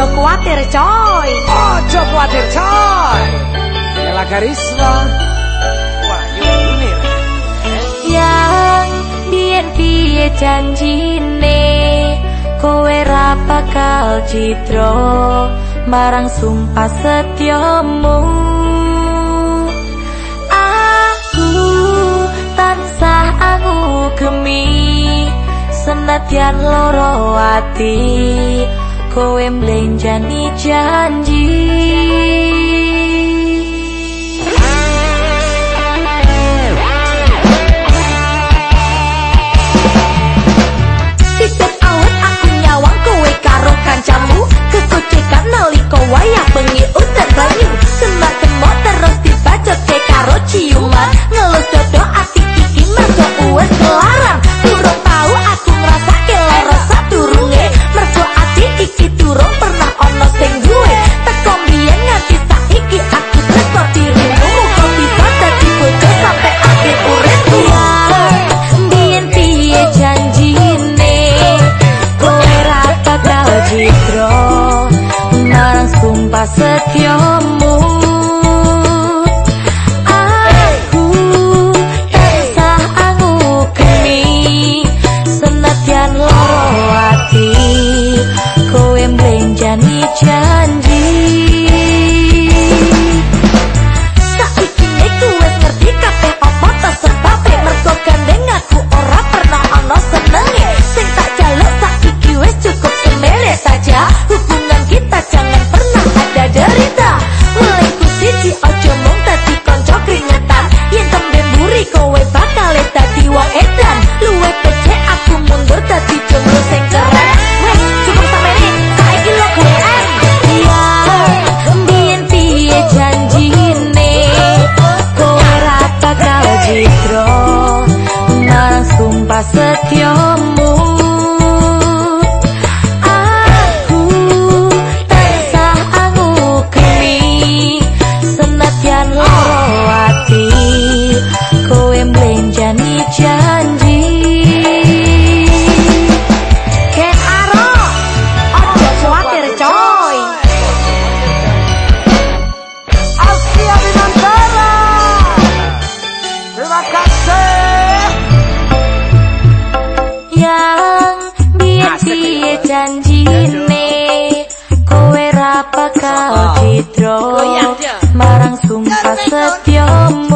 Ojo kuatir coy. Ojo kuatir coy. Nela Karisma Wahyu Munir Yang bien piye janjine Kowe ra bakal citro Marang sumpah setiamu Aku tansah aku gemi Senatian loro ati Cô em lên lain janji janji você petyong piye janjine? Kowe ra bakal marang sumpah setyamu